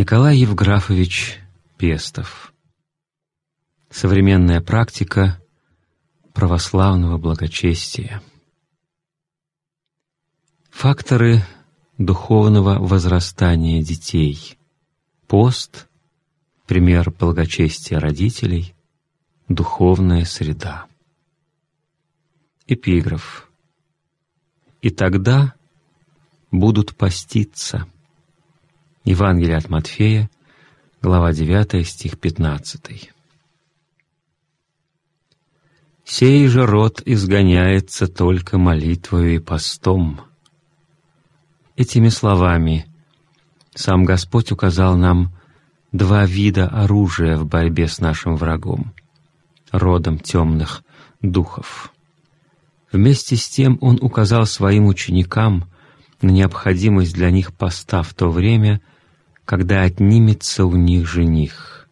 Николай Евграфович Пестов. Современная практика православного благочестия. Факторы духовного возрастания детей. Пост, пример благочестия родителей, духовная среда. Эпиграф. «И тогда будут поститься». Евангелие от Матфея, глава 9, стих 15. «Сей же род изгоняется только молитвою и постом». Этими словами сам Господь указал нам два вида оружия в борьбе с нашим врагом, родом темных духов. Вместе с тем Он указал своим ученикам на необходимость для них поста в то время, когда отнимется у них жених.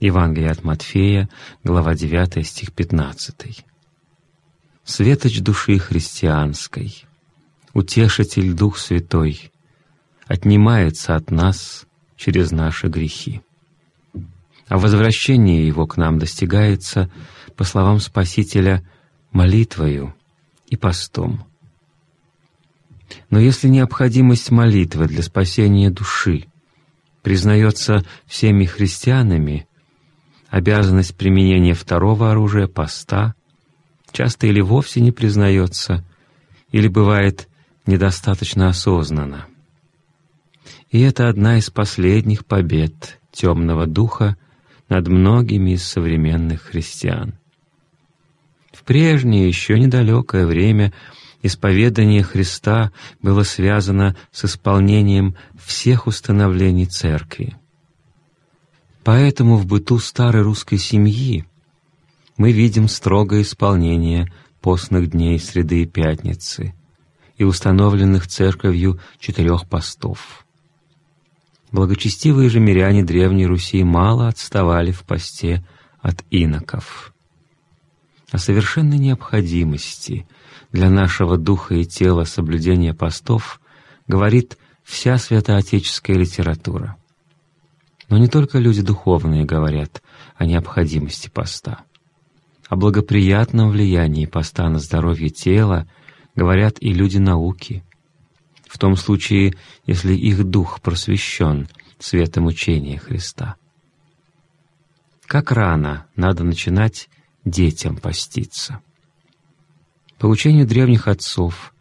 Евангелие от Матфея, глава 9, стих 15. Светоч души христианской, утешитель Дух Святой, отнимается от нас через наши грехи. А возвращение Его к нам достигается, по словам Спасителя, молитвою и постом. Но если необходимость молитвы для спасения души признается всеми христианами, обязанность применения второго оружия, поста, часто или вовсе не признается, или бывает недостаточно осознанно. И это одна из последних побед темного духа над многими из современных христиан. В прежнее, еще недалекое время — Исповедание Христа было связано с исполнением всех установлений Церкви. Поэтому в быту старой русской семьи мы видим строгое исполнение постных дней среды и пятницы и установленных Церковью четырех постов. Благочестивые же миряне Древней Руси мало отставали в посте от иноков. О совершенной необходимости — для нашего духа и тела соблюдения постов говорит вся святоотеческая литература. Но не только люди духовные говорят о необходимости поста. О благоприятном влиянии поста на здоровье тела говорят и люди науки, в том случае, если их дух просвещен светом учения Христа. Как рано надо начинать детям поститься? По учению древних отцов,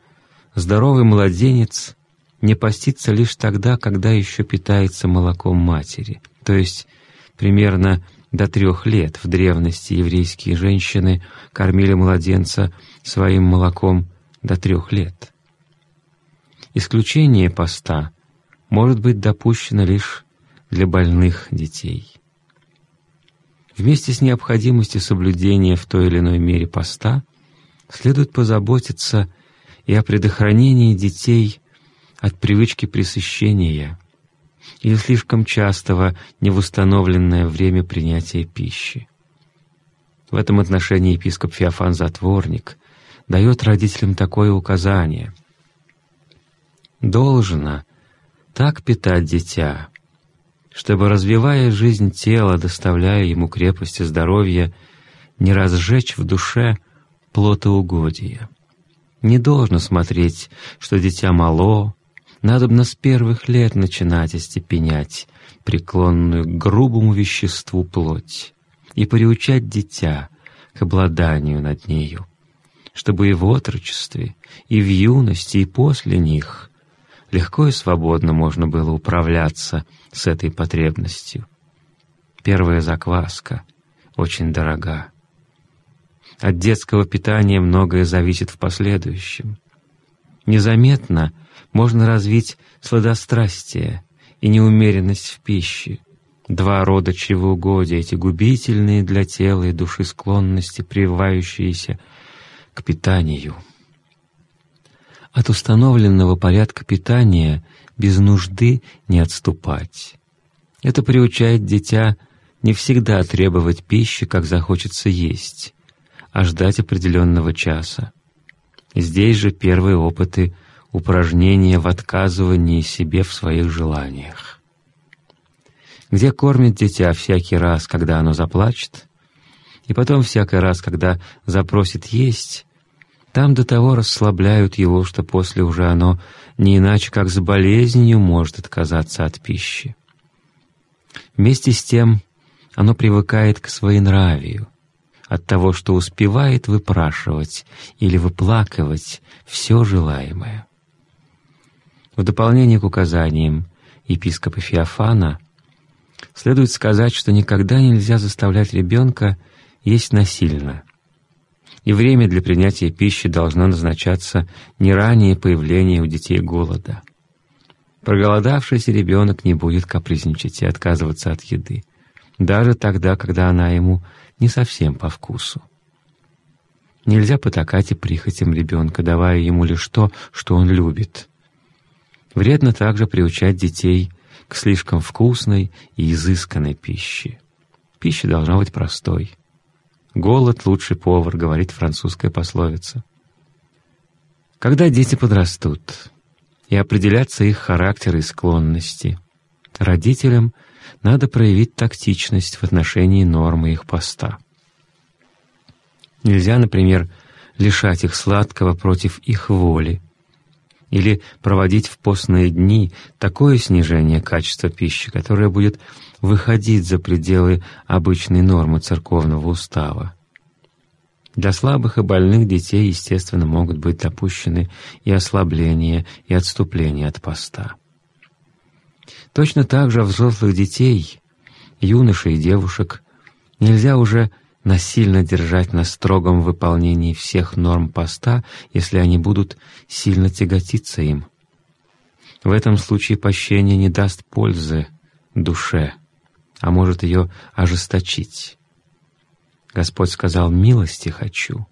здоровый младенец не постится лишь тогда, когда еще питается молоком матери, то есть примерно до трех лет в древности еврейские женщины кормили младенца своим молоком до трех лет. Исключение поста может быть допущено лишь для больных детей. Вместе с необходимостью соблюдения в той или иной мере поста следует позаботиться и о предохранении детей от привычки пресыщения или слишком частого невустановленное время принятия пищи. В этом отношении епископ Феофан Затворник дает родителям такое указание. «Должно так питать дитя, чтобы, развивая жизнь тела, доставляя ему крепость и здоровье, не разжечь в душе — плотоугодия. Не должно смотреть, что дитя мало, надобно с первых лет начинать остепенять преклонную к грубому веществу плоть и приучать дитя к обладанию над нею, чтобы и в отрочестве, и в юности, и после них легко и свободно можно было управляться с этой потребностью. Первая закваска очень дорога. От детского питания многое зависит в последующем. Незаметно можно развить сладострастие и неумеренность в пище, два рода чревоугодия, эти губительные для тела и души склонности, прививающиеся к питанию. От установленного порядка питания без нужды не отступать. Это приучает дитя не всегда требовать пищи, как захочется есть, а ждать определенного часа. Здесь же первые опыты упражнения в отказывании себе в своих желаниях. где кормит дитя всякий раз, когда оно заплачет, и потом всякий раз, когда запросит есть, там до того расслабляют его, что после уже оно не иначе, как с болезнью может отказаться от пищи. Вместе с тем оно привыкает к своенравию, от того, что успевает выпрашивать или выплакивать все желаемое. В дополнение к указаниям епископа Феофана следует сказать, что никогда нельзя заставлять ребенка есть насильно, и время для принятия пищи должно назначаться не ранее появления у детей голода. Проголодавшийся ребенок не будет капризничать и отказываться от еды, даже тогда, когда она ему не совсем по вкусу. Нельзя потакать и прихотям ребенка, давая ему лишь то, что он любит. Вредно также приучать детей к слишком вкусной и изысканной пище. Пища должна быть простой. «Голод — лучший повар», — говорит французская пословица. Когда дети подрастут и определятся их характер и склонности, родителям надо проявить тактичность в отношении нормы их поста. Нельзя, например, лишать их сладкого против их воли, или проводить в постные дни такое снижение качества пищи, которое будет выходить за пределы обычной нормы церковного устава. Для слабых и больных детей, естественно, могут быть допущены и ослабления, и отступления от поста. Точно так же взрослых детей, юношей и девушек нельзя уже насильно держать на строгом выполнении всех норм поста, если они будут сильно тяготиться им. В этом случае пощение не даст пользы душе, а может ее ожесточить. Господь сказал «милости хочу»,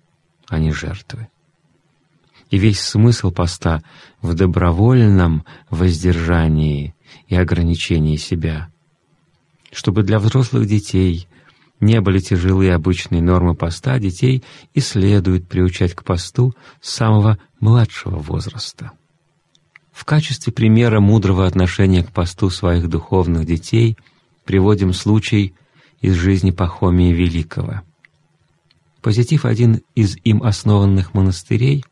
а не жертвы. И весь смысл поста в добровольном воздержании и ограничении себя, чтобы для взрослых детей не были тяжелые обычные нормы поста, детей и следует приучать к посту с самого младшего возраста. В качестве примера мудрого отношения к посту своих духовных детей приводим случай из жизни Пахомия Великого. Посетив один из им основанных монастырей,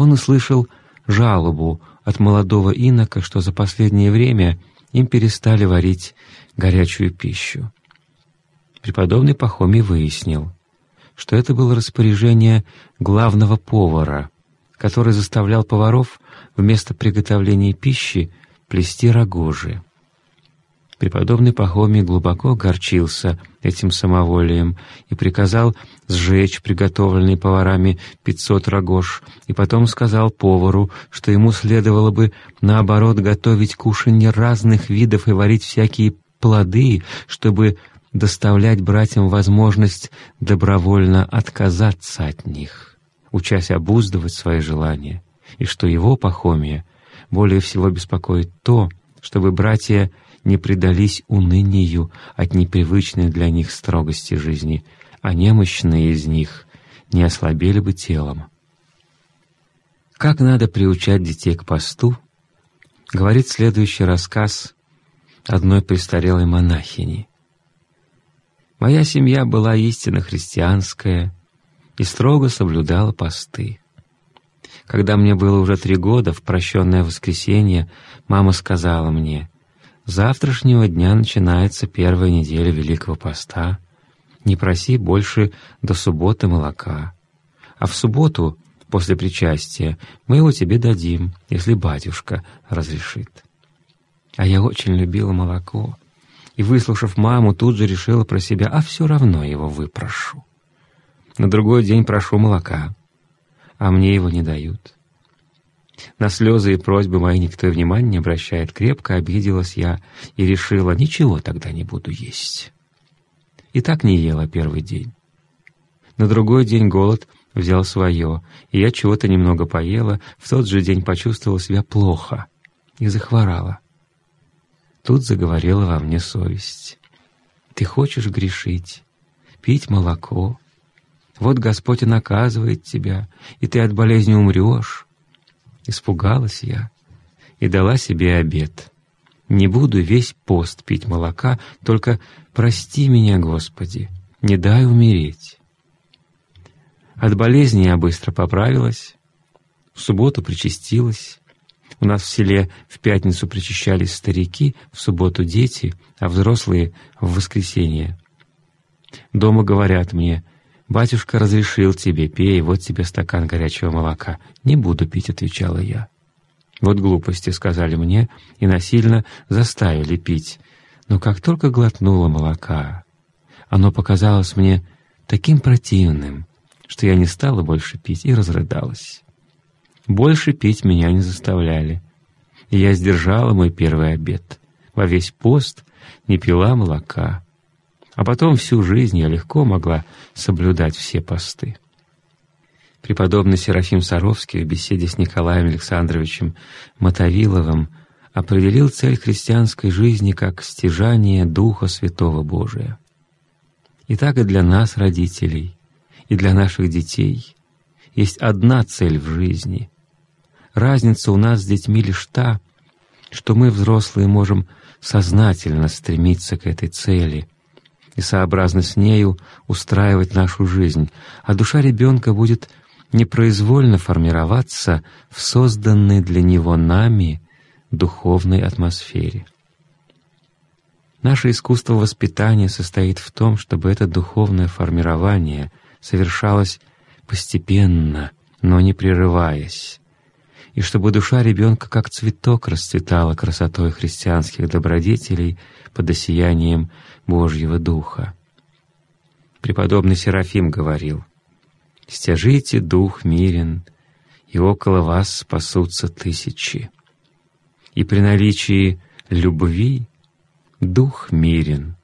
он услышал жалобу от молодого инока, что за последнее время им перестали варить горячую пищу. Преподобный Пахомий выяснил, что это было распоряжение главного повара, который заставлял поваров вместо приготовления пищи плести рогожи. Преподобный Пахомий глубоко огорчился этим самоволием и приказал сжечь приготовленные поварами пятьсот рогож, и потом сказал повару, что ему следовало бы, наоборот, готовить кушанье разных видов и варить всякие плоды, чтобы доставлять братьям возможность добровольно отказаться от них, учась обуздывать свои желания, и что его Пахомия более всего беспокоит то, чтобы братья не предались унынию от непривычной для них строгости жизни, а немощные из них не ослабели бы телом. Как надо приучать детей к посту, говорит следующий рассказ одной престарелой монахини. Моя семья была истинно христианская и строго соблюдала посты. Когда мне было уже три года, в прощенное воскресенье, мама сказала мне, «Завтрашнего дня начинается первая неделя Великого Поста. Не проси больше до субботы молока. А в субботу, после причастия, мы его тебе дадим, если батюшка разрешит». А я очень любила молоко и, выслушав маму, тут же решила про себя, а все равно его выпрошу. На другой день прошу молока, а мне его не дают. На слезы и просьбы мои никто внимания не обращает. Крепко обиделась я и решила, ничего тогда не буду есть. И так не ела первый день. На другой день голод взял свое, и я чего-то немного поела, в тот же день почувствовала себя плохо и захворала. Тут заговорила во мне совесть. «Ты хочешь грешить, пить молоко. Вот Господь и наказывает тебя, и ты от болезни умрешь». Испугалась я и дала себе обед. Не буду весь пост пить молока, только прости меня, Господи, не дай умереть. От болезни я быстро поправилась, в субботу причастилась. У нас в селе в пятницу причащались старики, в субботу дети, а взрослые — в воскресенье. Дома говорят мне, «Батюшка разрешил тебе, пей, вот тебе стакан горячего молока». «Не буду пить», — отвечала я. Вот глупости сказали мне и насильно заставили пить. Но как только глотнула молока, оно показалось мне таким противным, что я не стала больше пить и разрыдалась. Больше пить меня не заставляли, и я сдержала мой первый обед. Во весь пост не пила молока, а потом всю жизнь я легко могла соблюдать все посты. Преподобный Серафим Саровский в беседе с Николаем Александровичем Мотовиловым определил цель христианской жизни как стяжание Духа Святого Божия. И так и для нас, родителей, и для наших детей есть одна цель в жизни. Разница у нас с детьми лишь та, что мы, взрослые, можем сознательно стремиться к этой цели и сообразно с нею устраивать нашу жизнь, а душа ребенка будет непроизвольно формироваться в созданной для него нами духовной атмосфере. Наше искусство воспитания состоит в том, чтобы это духовное формирование совершалось постепенно, но не прерываясь, и чтобы душа ребенка как цветок расцветала красотой христианских добродетелей под осиянием Божьего Духа. Преподобный Серафим говорил, стяжите дух мирен, и около вас спасутся тысячи. И при наличии любви дух мирен,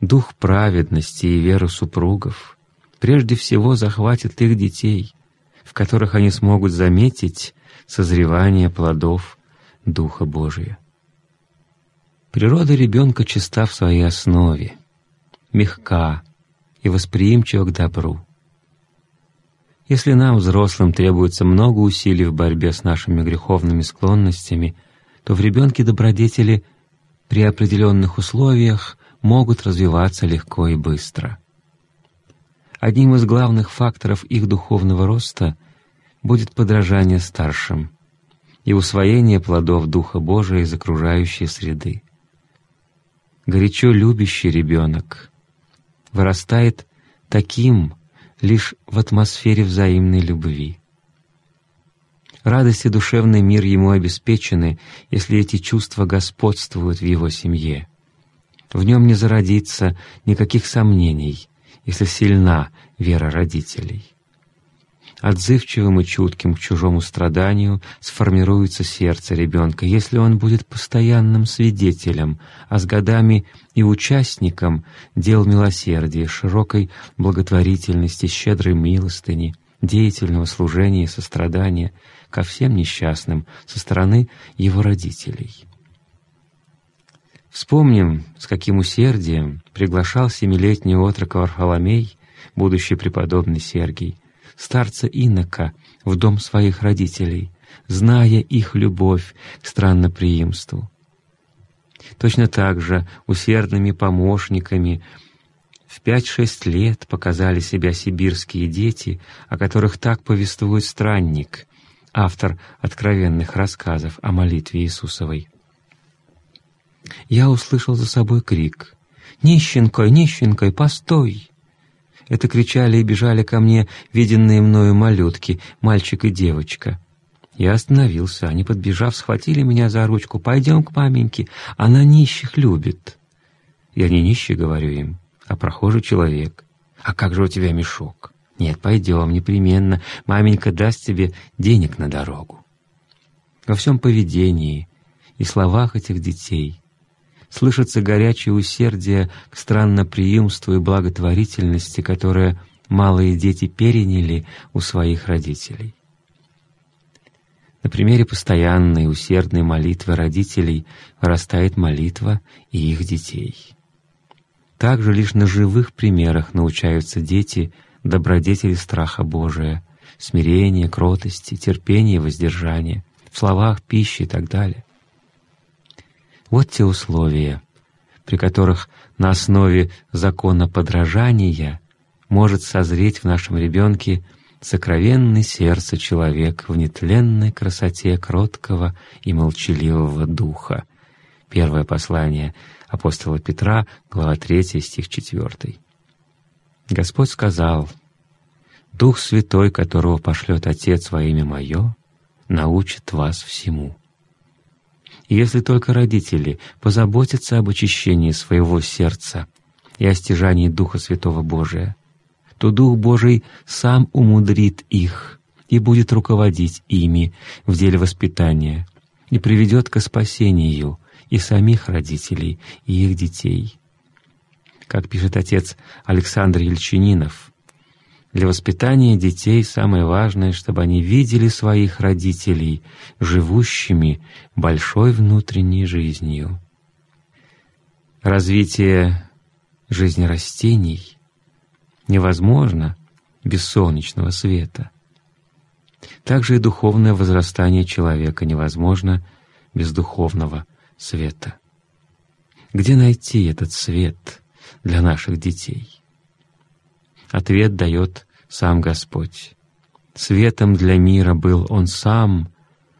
дух праведности и веры супругов прежде всего захватит их детей, в которых они смогут заметить созревание плодов Духа Божия. Природа ребенка чиста в своей основе, мягка и восприимчива к добру. Если нам, взрослым, требуется много усилий в борьбе с нашими греховными склонностями, то в ребенке добродетели при определенных условиях могут развиваться легко и быстро. Одним из главных факторов их духовного роста будет подражание старшим и усвоение плодов Духа Божия из окружающей среды. Горячо любящий ребенок вырастает таким, лишь в атмосфере взаимной любви. Радость и душевный мир ему обеспечены, если эти чувства господствуют в его семье. В нем не зародится никаких сомнений, если сильна вера родителей отзывчивым и чутким к чужому страданию сформируется сердце ребенка, если он будет постоянным свидетелем, а с годами и участником дел милосердия, широкой благотворительности, щедрой милостыни, деятельного служения и сострадания ко всем несчастным со стороны его родителей. Вспомним, с каким усердием приглашал семилетний отрок Варфоломей, будущий преподобный Сергий, старца Инока в дом своих родителей, зная их любовь к странноприимству. Точно так же усердными помощниками в пять-шесть лет показали себя сибирские дети, о которых так повествует странник, автор откровенных рассказов о молитве Иисусовой. Я услышал за собой крик «Нищенкой, нищенкой, постой!» Это кричали и бежали ко мне виденные мною малютки, мальчик и девочка. Я остановился, они, подбежав, схватили меня за ручку. «Пойдем к маменьке, она нищих любит». Я не нищий, говорю им, а прохожий человек. «А как же у тебя мешок?» «Нет, пойдем, непременно. Маменька даст тебе денег на дорогу». Во всем поведении и словах этих детей слышится горячее усердие к странноприимству и благотворительности, которое малые дети переняли у своих родителей. На примере постоянной усердной молитвы родителей вырастает молитва и их детей. Также лишь на живых примерах научаются дети добродетели страха Божия, смирения, кротости, терпения воздержания, в словах, пище и так далее. Вот те условия, при которых на основе закона подражания может созреть в нашем ребенке сокровенный сердце человек в нетленной красоте кроткого и молчаливого духа. Первое послание апостола Петра, глава 3, стих 4. Господь сказал, «Дух Святой, которого пошлет Отец во имя Мое, научит вас всему». Если только родители позаботятся об очищении своего сердца и о стяжании Духа Святого Божия, то Дух Божий сам умудрит их и будет руководить ими в деле воспитания и приведет к спасению и самих родителей, и их детей. Как пишет отец Александр Ельчининов, для воспитания детей самое важное, чтобы они видели своих родителей живущими большой внутренней жизнью. Развитие жизни растений невозможно без солнечного света. Также и духовное возрастание человека невозможно без духовного света. Где найти этот свет для наших детей? Ответ дает сам Господь. Светом для мира был Он сам,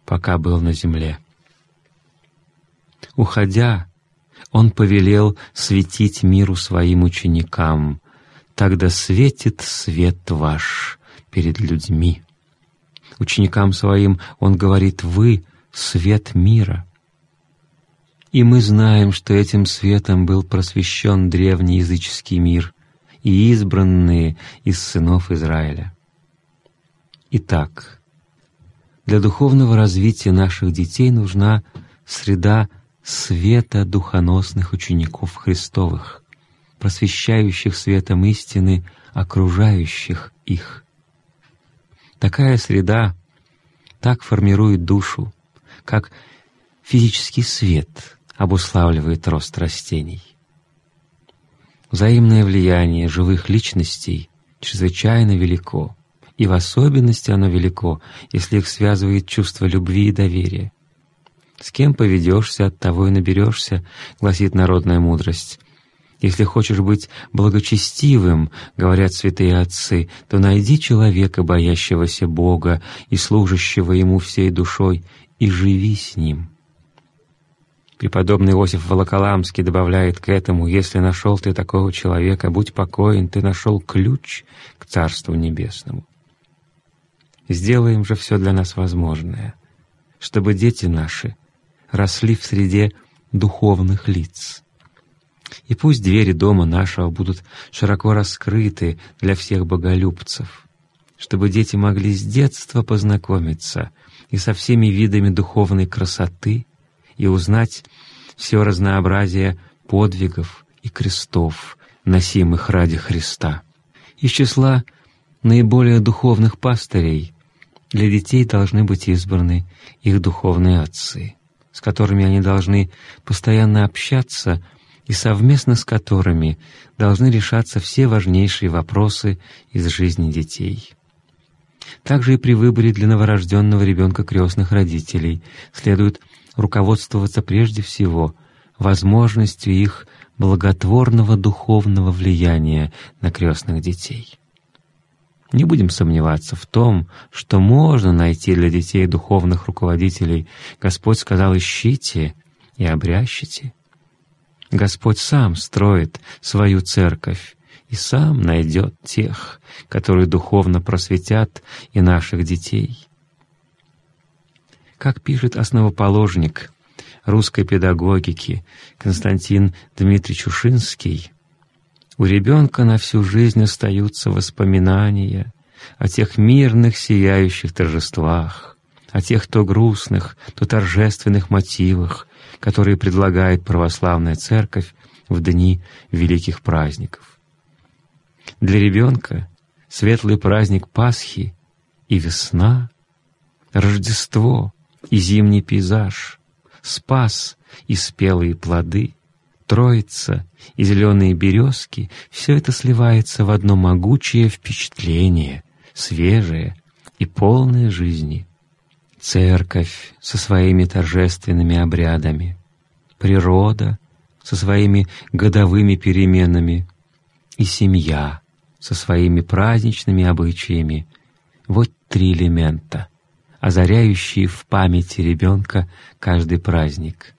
пока был на земле. Уходя, Он повелел светить миру своим ученикам, тогда светит свет ваш перед людьми. Ученикам своим Он говорит, «Вы — свет мира». И мы знаем, что этим светом был просвещен древний языческий мир и избранные из сынов Израиля. Итак, для духовного развития наших детей нужна среда света духоносных учеников Христовых, просвещающих светом истины окружающих их. Такая среда так формирует душу, как физический свет обуславливает рост растений. Взаимное влияние живых личностей чрезвычайно велико, и в особенности оно велико, если их связывает чувство любви и доверия. «С кем поведешься, от того и наберешься», — гласит народная мудрость. «Если хочешь быть благочестивым, — говорят святые отцы, — то найди человека, боящегося Бога и служащего Ему всей душой, и живи с Ним». Преподобный Иосиф Волоколамский добавляет к этому, «Если нашел ты такого человека, будь покоен, ты нашел ключ к Царству Небесному». Сделаем же все для нас возможное, чтобы дети наши росли в среде духовных лиц. И пусть двери дома нашего будут широко раскрыты для всех боголюбцев, чтобы дети могли с детства познакомиться и со всеми видами духовной красоты — и узнать все разнообразие подвигов и крестов, носимых ради Христа. Из числа наиболее духовных пастырей для детей должны быть избраны их духовные отцы, с которыми они должны постоянно общаться и совместно с которыми должны решаться все важнейшие вопросы из жизни детей. Также и при выборе для новорожденного ребенка крестных родителей следует руководствоваться прежде всего возможностью их благотворного духовного влияния на крестных детей. Не будем сомневаться в том, что можно найти для детей духовных руководителей. Господь сказал «ищите и обрящите». Господь сам строит свою церковь и сам найдет тех, которые духовно просветят и наших детей. Как пишет основоположник русской педагогики Константин Дмитриевич Ушинский, у ребенка на всю жизнь остаются воспоминания о тех мирных сияющих торжествах, о тех то грустных, то торжественных мотивах, которые предлагает православная церковь в дни великих праздников. Для ребенка светлый праздник Пасхи и весна, Рождество и зимний пейзаж, спас и спелые плоды, троица и зеленые березки — все это сливается в одно могучее впечатление, свежее и полное жизни. Церковь со своими торжественными обрядами, природа со своими годовыми переменами и семья со своими праздничными обычаями. Вот три элемента, озаряющие в памяти ребенка каждый праздник.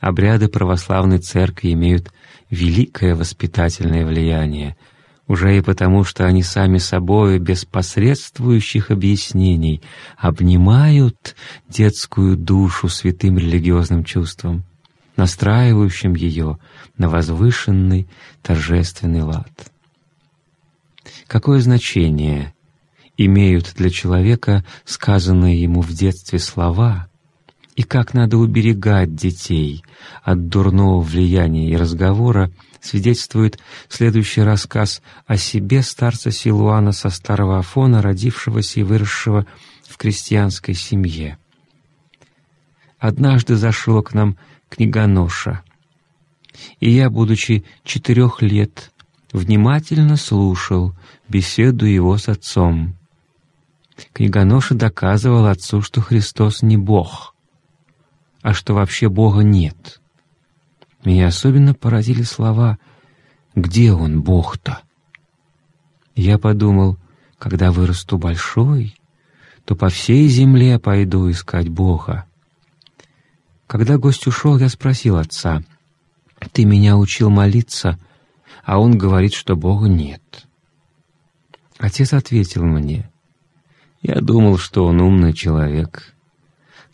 Обряды православной церкви имеют великое воспитательное влияние — уже и потому, что они сами собою, без посредствующих объяснений, обнимают детскую душу святым религиозным чувством, настраивающим ее на возвышенный торжественный лад. Какое значение имеют для человека сказанные ему в детстве слова и как надо уберегать детей от дурного влияния и разговора, свидетельствует следующий рассказ о себе старца Силуана со старого Афона, родившегося и выросшего в крестьянской семье. Однажды зашел к нам книгоноша, и я, будучи четырех лет, внимательно слушал беседу его с отцом. Книгоноша доказывал отцу, что Христос не Бог, а что вообще Бога нет — меня особенно поразили слова «Где он, Бог-то?» Я подумал, когда вырасту большой, то по всей земле пойду искать Бога. Когда гость ушел, я спросил отца, «Ты меня учил молиться, а он говорит, что Бога нет». Отец ответил мне, «Я думал, что он умный человек,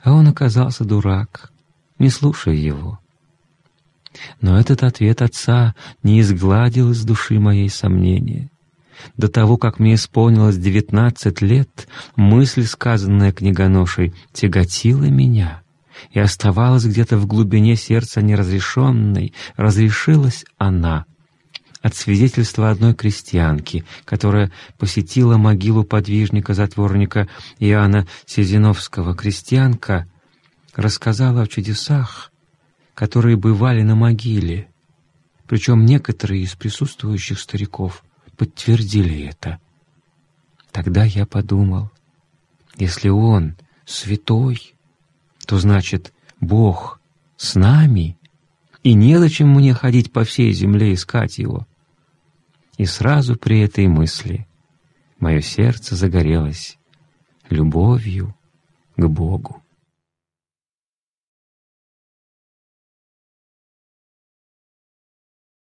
а он оказался дурак, не слушай его». Но этот ответ отца не изгладил из души моей сомнения. До того, как мне исполнилось девятнадцать лет, мысль, сказанная книгоношей, тяготила меня и оставалась где-то в глубине сердца неразрешенной. Разрешилась она от свидетельства одной крестьянки, которая посетила могилу подвижника-затворника Иоанна Сизиновского. Крестьянка рассказала о чудесах, которые бывали на могиле. Причем некоторые из присутствующих стариков подтвердили это. Тогда я подумал, если Он святой, то значит Бог с нами, и незачем мне ходить по всей земле искать Его. И сразу при этой мысли мое сердце загорелось любовью к Богу.